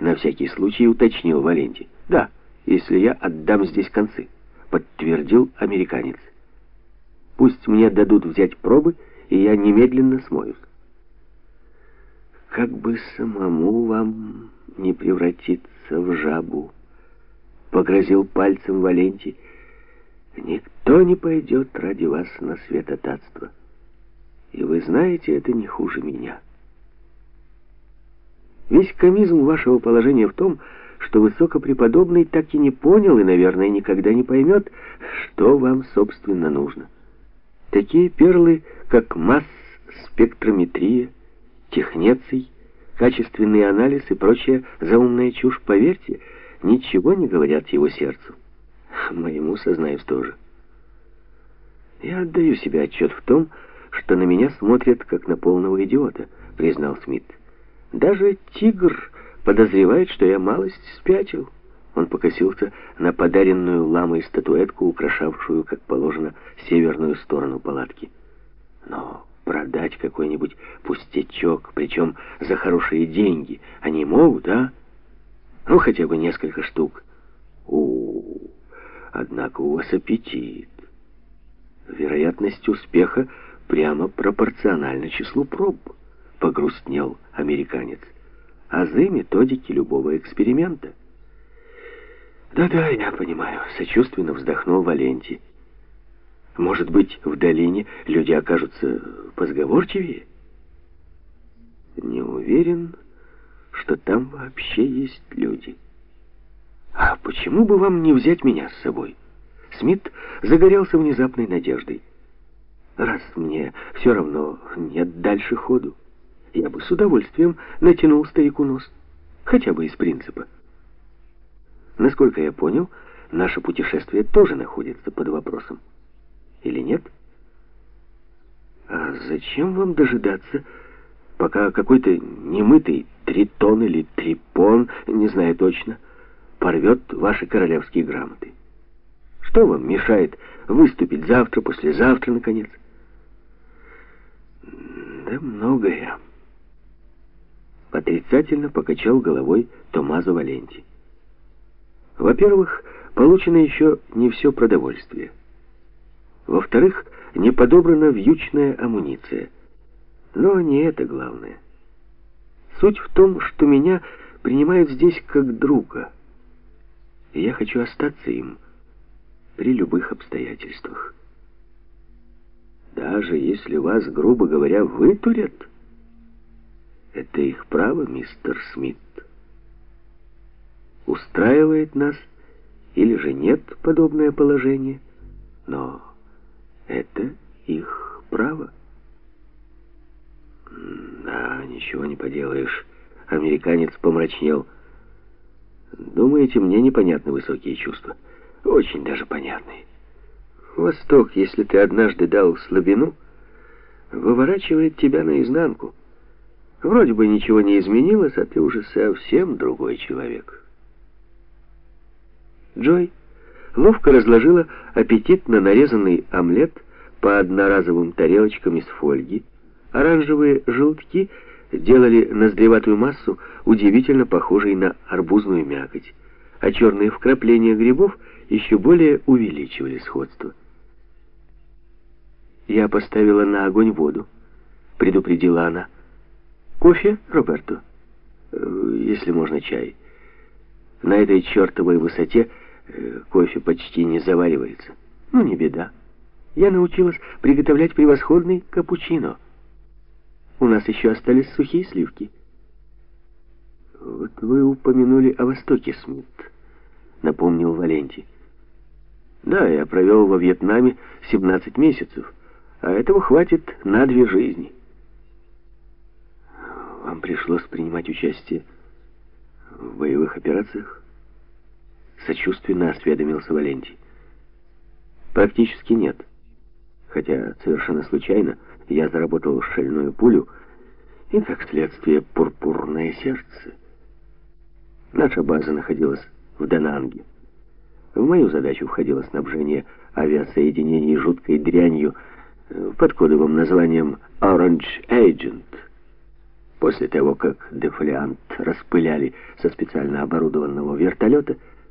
на всякий случай уточнил Валентий. Да, если я отдам здесь концы, подтвердил американец. Пусть мне дадут взять пробы, и я немедленно смоюсь. Как бы самому вам не превратиться в жабу, погрозил пальцем Валентий. Никто не пойдет ради вас на святотатство. И вы знаете, это не хуже меня. Весь комизм вашего положения в том, что высокопреподобный так и не понял и, наверное, никогда не поймет, что вам, собственно, нужно. Такие перлы, как масс-спектрометрия, технеций, качественный анализ и прочая заумная чушь, поверьте, ничего не говорят его сердцу. Моему, сознаюсь, тоже. Я отдаю себе отчет в том, что на меня смотрят как на полного идиота, признал Смит. Даже тигр подозревает, что я малость спятил. Он покосился на подаренную ламой статуэтку, украшавшую, как положено, северную сторону палатки. Но продать какой-нибудь пустячок, причем за хорошие деньги, они могут, а? Ну, хотя бы несколько штук. У, -у, однако у вас аппетит. Вероятность успеха прямо пропорциональна числу проб, погрустнел американец. Азы методики любого эксперимента. Да-да, я понимаю, сочувственно вздохнул Валентий. Может быть, в долине люди окажутся позговорчивее? Не уверен, что там вообще есть люди. А почему бы вам не взять меня с собой? Смит загорелся внезапной надеждой. Раз мне все равно нет дальше ходу, я бы с удовольствием натянул старику нос. Хотя бы из принципа. Насколько я понял, наше путешествие тоже находится под вопросом или нет? А зачем вам дожидаться, пока какой-то немытый тритон или трипон, не знаю точно, порвет ваши королевские грамоты? Что вам мешает выступить завтра, послезавтра, наконец? Да многое. Отрицательно покачал головой Томазо Валенти. Во-первых, получено еще не все продовольствие. Во-вторых, не подобрана вьючная амуниция. Но не это главное. Суть в том, что меня принимают здесь как друга. И я хочу остаться им при любых обстоятельствах. Даже если вас, грубо говоря, вытурят, это их право, мистер Смит. Устраивает нас или же нет подобное положение, но... Это их право. Да, ничего не поделаешь. Американец помрачнел. Думаете, мне непонятны высокие чувства? Очень даже понятные. Восток, если ты однажды дал слабину, выворачивает тебя наизнанку. Вроде бы ничего не изменилось, а ты уже совсем другой человек. Джой ловко разложила аппетитно нарезанный омлет по одноразовым тарелочкам из фольги. Оранжевые желтки делали ноздреватую массу удивительно похожей на арбузную мякоть, а черные вкрапления грибов еще более увеличивали сходство. «Я поставила на огонь воду», — предупредила она. «Кофе, Роберто?» «Э, «Если можно, чай. На этой чертовой высоте...» Э, кофе почти не заваривается. Ну, не беда. Я научилась приготовлять превосходный капучино. У нас еще остались сухие сливки. Вот вы упомянули о Востоке, Смит, напомнил Валентий. Да, я провел во Вьетнаме 17 месяцев, а этого хватит на две жизни. Вам пришлось принимать участие в боевых операциях? Сочувственно осведомился Валентий. Практически нет. Хотя совершенно случайно я заработал шальную пулю и, как следствие, пурпурное сердце. Наша база находилась в Дананге. В мою задачу входило снабжение авиасоединений жуткой дрянью э, под кодовым названием Orange Agent. После того, как дефолиант распыляли со специально оборудованного вертолета,